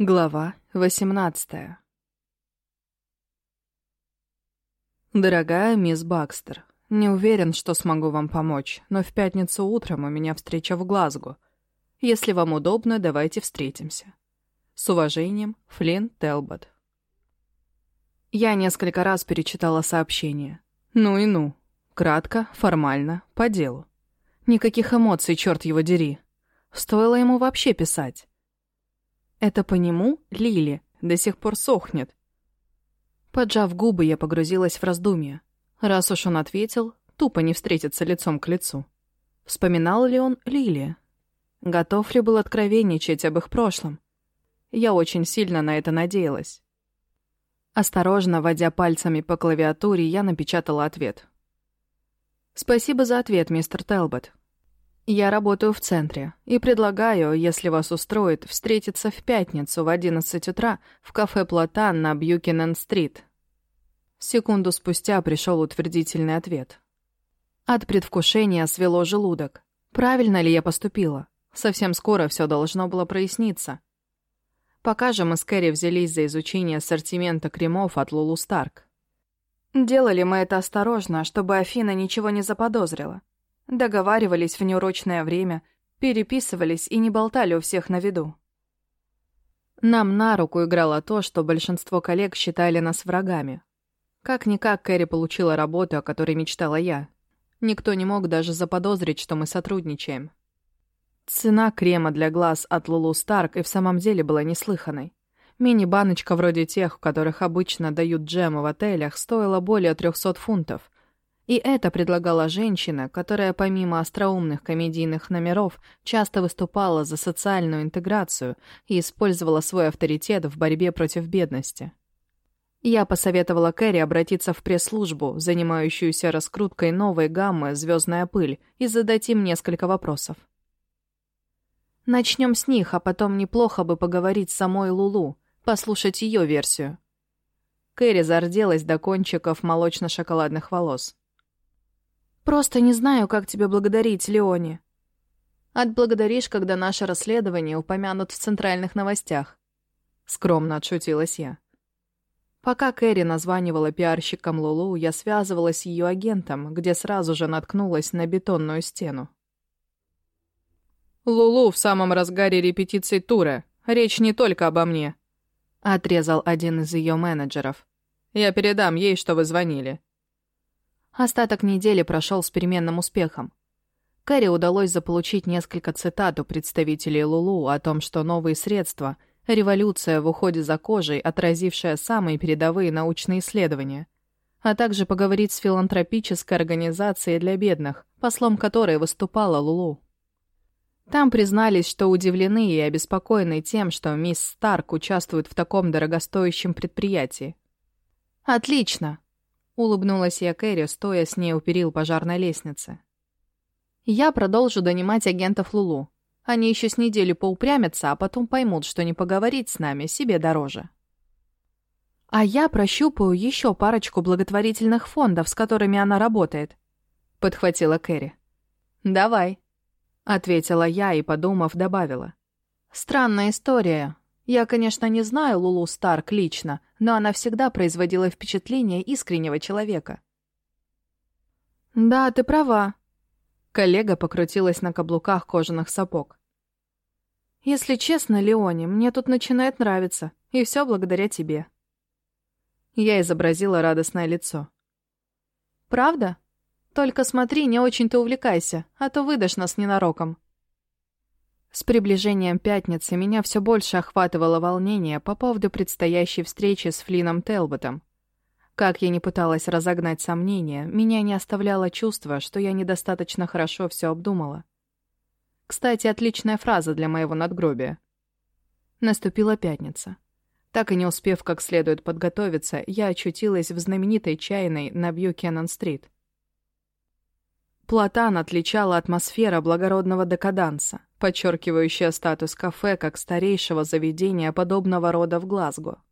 Глава 18 Дорогая мисс Бакстер, не уверен, что смогу вам помочь, но в пятницу утром у меня встреча в Глазго. Если вам удобно, давайте встретимся. С уважением, Флинн Телбот. Я несколько раз перечитала сообщение. Ну и ну. Кратко, формально, по делу. Никаких эмоций, черт его дери. Стоило ему вообще писать. Это по нему Лили до сих пор сохнет. Поджав губы, я погрузилась в раздумья. Раз уж он ответил, тупо не встретиться лицом к лицу. Вспоминал ли он Лили? Готов ли был откровенничать об их прошлом? Я очень сильно на это надеялась. Осторожно, водя пальцами по клавиатуре, я напечатала ответ. «Спасибо за ответ, мистер Телбот. Я работаю в центре и предлагаю, если вас устроит, встретиться в пятницу в 11 утра в кафе «Платан» на Бьюкинен-стрит. Секунду спустя пришел утвердительный ответ. От предвкушения свело желудок. Правильно ли я поступила? Совсем скоро все должно было проясниться. Пока же мы с Кэрри взялись за изучение ассортимента кремов от Лулу Старк. Делали мы это осторожно, чтобы Афина ничего не заподозрила. Договаривались в неурочное время, переписывались и не болтали у всех на виду. Нам на руку играло то, что большинство коллег считали нас врагами. Как-никак Кэрри получила работу, о которой мечтала я. Никто не мог даже заподозрить, что мы сотрудничаем. Цена крема для глаз от Лулу Старк и в самом деле была неслыханной. Мини-баночка вроде тех, в которых обычно дают джемы в отелях, стоила более 300 фунтов, и это предлагала женщина, которая помимо остроумных комедийных номеров часто выступала за социальную интеграцию и использовала свой авторитет в борьбе против бедности. Я посоветовала Кэрри обратиться в пресс-службу, занимающуюся раскруткой новой гаммы «Звездная пыль», и задать им несколько вопросов. Начнем с них, а потом неплохо бы поговорить с самой Лулу, послушать ее версию. Кэрри зарделась до кончиков молочно-шоколадных волос. Просто не знаю, как тебя благодарить, Леони. Отблагодаришь, когда наше расследование упомянут в центральных новостях. Скромно отшутилась я. Пока Кэрри названивала пиарщиком Лулу, я связывалась с ее агентом, где сразу же наткнулась на бетонную стену. «Лулу в самом разгаре репетиции тура. Речь не только обо мне», — отрезал один из ее менеджеров. «Я передам ей, что вы звонили. Остаток недели прошел с переменным успехом. Кэрри удалось заполучить несколько цитат у представителей Лулу о том, что новые средства — революция в уходе за кожей, отразившая самые передовые научные исследования, а также поговорить с филантропической организацией для бедных, послом которой выступала Лулу. Там признались, что удивлены и обеспокоены тем, что мисс Старк участвует в таком дорогостоящем предприятии. «Отлично!» Улыбнулась я Кэрри, стоя с ней у перил пожарной лестницы. Я продолжу донимать агентов Лулу. Они еще с неделю поупрямятся, а потом поймут, что не поговорить с нами себе дороже. А я прощупаю еще парочку благотворительных фондов, с которыми она работает, подхватила Кэрри. Давай, ответила я и, подумав, добавила. Странная история. Я, конечно, не знаю Лулу Старк лично, но она всегда производила впечатление искреннего человека. «Да, ты права». Коллега покрутилась на каблуках кожаных сапог. «Если честно, Леони, мне тут начинает нравиться, и все благодаря тебе». Я изобразила радостное лицо. «Правда? Только смотри, не очень-то увлекайся, а то выдашь нас ненароком». С приближением пятницы меня все больше охватывало волнение по поводу предстоящей встречи с Флином Телботом. Как я не пыталась разогнать сомнения, меня не оставляло чувство, что я недостаточно хорошо все обдумала. Кстати, отличная фраза для моего надгробия. Наступила пятница. Так и не успев как следует подготовиться, я очутилась в знаменитой чайной на Бьюкеннон-стрит. Платан отличала атмосфера благородного декаданса, подчеркивающая статус кафе как старейшего заведения подобного рода в Глазго.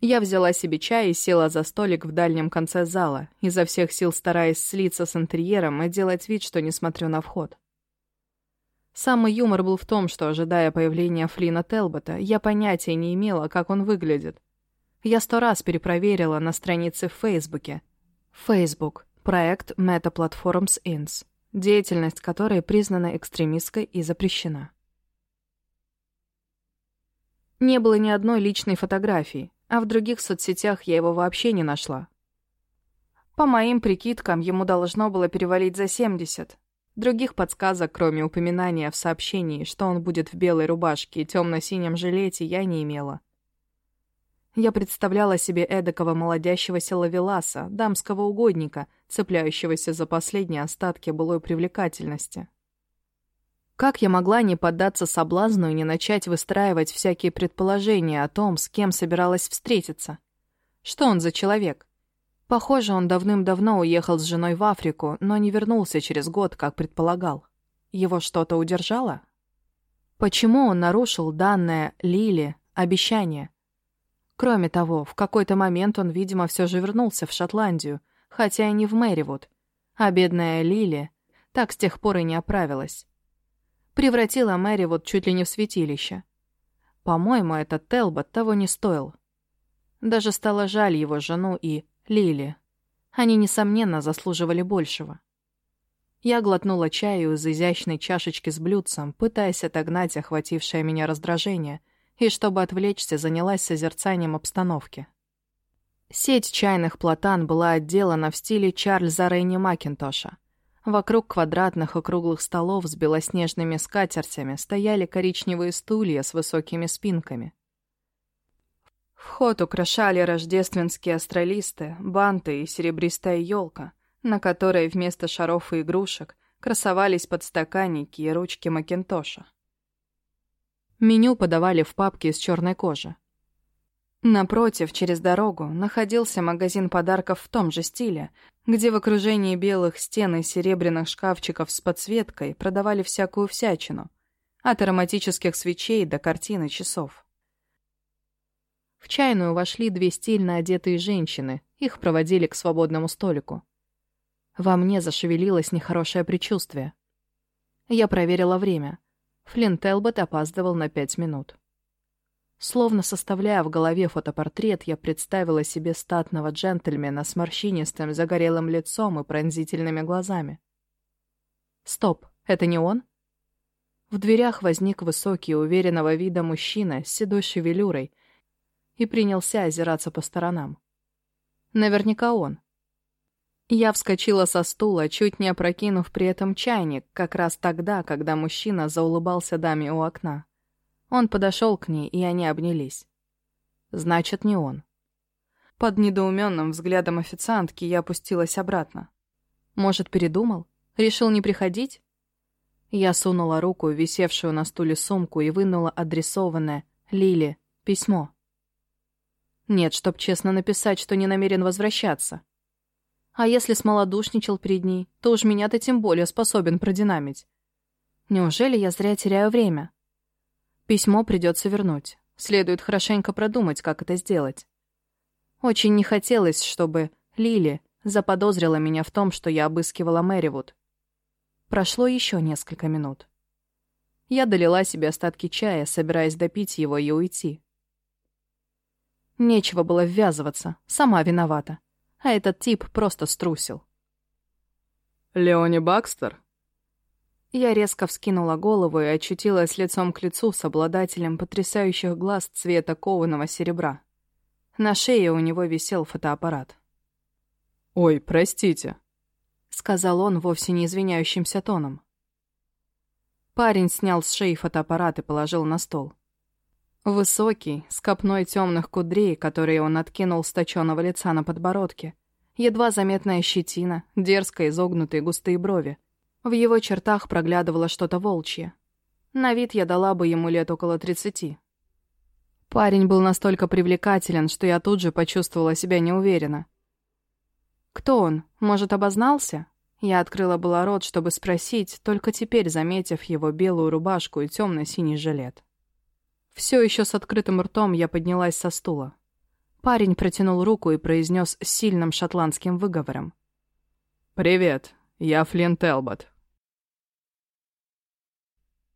Я взяла себе чай и села за столик в дальнем конце зала, изо всех сил стараясь слиться с интерьером и делать вид, что не смотрю на вход. Самый юмор был в том, что, ожидая появления Флина Телбота, я понятия не имела, как он выглядит. Я сто раз перепроверила на странице в Фейсбуке. Facebook. Проект Meta Platforms Inc., деятельность которой признана экстремистской и запрещена. Не было ни одной личной фотографии, а в других соцсетях я его вообще не нашла. По моим прикидкам, ему должно было перевалить за 70, Других подсказок, кроме упоминания в сообщении, что он будет в белой рубашке и темно-синем жилете, я не имела. Я представляла себе эдакого молодящегося лавеласа, дамского угодника, цепляющегося за последние остатки былой привлекательности. Как я могла не поддаться соблазну и не начать выстраивать всякие предположения о том, с кем собиралась встретиться? Что он за человек? Похоже, он давным-давно уехал с женой в Африку, но не вернулся через год, как предполагал. Его что-то удержало? Почему он нарушил данное Лили обещание? Кроме того, в какой-то момент он, видимо, все же вернулся в Шотландию, хотя и не в Мэривуд. А бедная Лили так с тех пор и не оправилась. Превратила Мэривуд чуть ли не в святилище. По-моему, этот Телбот того не стоил. Даже стало жаль его жену и Лили. Они, несомненно, заслуживали большего. Я глотнула чаю из изящной чашечки с блюдцем, пытаясь отогнать охватившее меня раздражение, и, чтобы отвлечься, занялась созерцанием обстановки. Сеть чайных платан была отделана в стиле Чарльза Рейни Макинтоша. Вокруг квадратных и круглых столов с белоснежными скатертями стояли коричневые стулья с высокими спинками. Вход украшали рождественские астролисты, банты и серебристая елка, на которой вместо шаров и игрушек красовались подстаканники и ручки Макинтоша. Меню подавали в папке из черной кожи. Напротив, через дорогу, находился магазин подарков в том же стиле, где в окружении белых стен и серебряных шкафчиков с подсветкой продавали всякую всячину, от ароматических свечей до картин и часов. В чайную вошли две стильно одетые женщины, их проводили к свободному столику. Во мне зашевелилось нехорошее предчувствие. Я проверила время. Флинн Телбот опаздывал на пять минут. Словно составляя в голове фотопортрет, я представила себе статного джентльмена с морщинистым, загорелым лицом и пронзительными глазами. Стоп, это не он? В дверях возник высокий, уверенного вида мужчина с седой шевелюрой и принялся озираться по сторонам. Наверняка он. Я вскочила со стула, чуть не опрокинув при этом чайник, как раз тогда, когда мужчина заулыбался даме у окна. Он подошел к ней, и они обнялись. Значит, не он. Под недоуменным взглядом официантки я опустилась обратно. Может, передумал? Решил не приходить? Я сунула руку висевшую на стуле сумку и вынула адресованное Лиле письмо. Нет, чтоб честно написать, что не намерен возвращаться. А если смолодушничал перед ней, то уж меня-то тем более способен продинамить. Неужели я зря теряю время? Письмо придется вернуть. Следует хорошенько продумать, как это сделать. Очень не хотелось, чтобы Лили заподозрила меня в том, что я обыскивала Мэривуд. Прошло еще несколько минут. Я долила себе остатки чая, собираясь допить его и уйти. Нечего было ввязываться, сама виновата. А этот тип просто струсил. «Леони Бакстер?» Я резко вскинула голову и очутилась лицом к лицу с обладателем потрясающих глаз цвета кованого серебра. На шее у него висел фотоаппарат. «Ой, простите», — сказал он вовсе не извиняющимся тоном. Парень снял с шеи фотоаппарат и положил на стол. Высокий, с копной темных кудрей, которые он откинул с точенного лица на подбородке. Едва заметная щетина, дерзко изогнутые густые брови. В его чертах проглядывало что-то волчье. На вид я дала бы ему лет около тридцати. Парень был настолько привлекателен, что я тут же почувствовала себя неуверенно. «Кто он? Может, обознался?» Я открыла было рот, чтобы спросить, только теперь заметив его белую рубашку и темно-синий жилет. Все еще с открытым ртом я поднялась со стула. Парень протянул руку и произнес сильным шотландским выговором. «Привет, я Флинн Телбот».